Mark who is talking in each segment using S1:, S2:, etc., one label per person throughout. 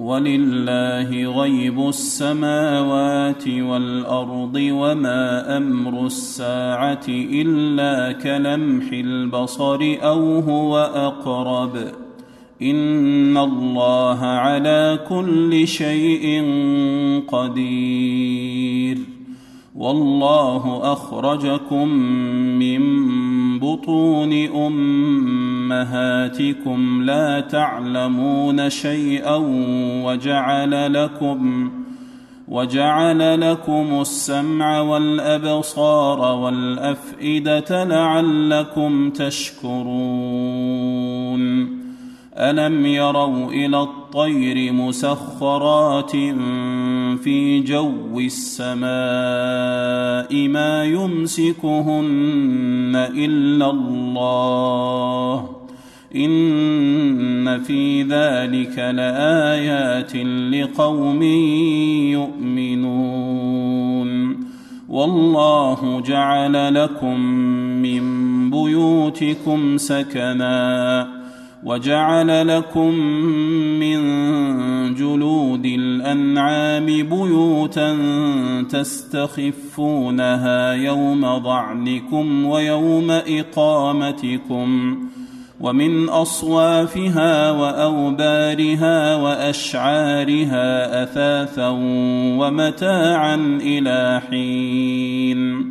S1: ولله غيب السماوات والأرض وما أمر الساعة إلا كلمح البصر أو هو أقرب. إن الله على كل شيء قدير. والله أخرجكم من بطون أمهاتكم لا تعلمون شيئا وجعل لكم وجعل لكم السمع والأبصار والأفئدة لعلكم تشكرون الم يروا إلى الطير مسخرات في جو السماء ما يمسكهن الا الله ان في ذلك لايات لقوم يؤمنون والله جعل لكم من بيوتكم سكنا وجعل لكم من جلود الأنعام بيوتا تستخفونها يوم ضعنكم ويوم إقامتكم ومن أصوافها وأوبارها وأشعارها أثاثا ومتاعا إلى حين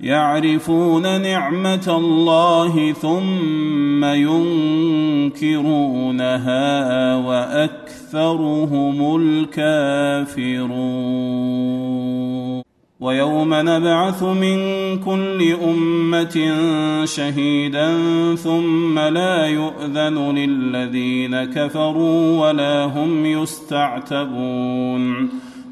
S1: يعرفون نعمة الله ثم ينكرونها وأكثرهم الكافرون. ويوم نبعث من كل أمة شهيدا ثم لا يؤذن للذين كفروا ولا هم يستعتبون.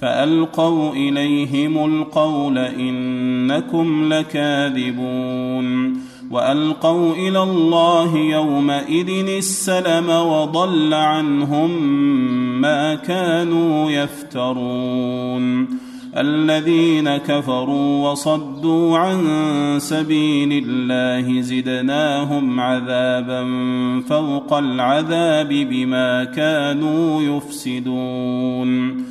S1: فألقوا إليهم القول إنكم لكاذبون وألقوا إلى الله يومئذ السلم وضل عنهم ما كانوا يفترون الذين كفروا وصدوا عن سبيل الله زدناهم عذابا فوق العذاب بما كانوا يفسدون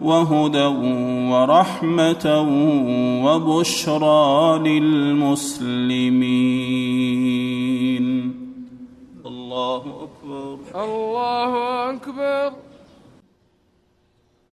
S1: وهدى ورحمة وبشرى للمسلمين. الله أكبر. الله أكبر.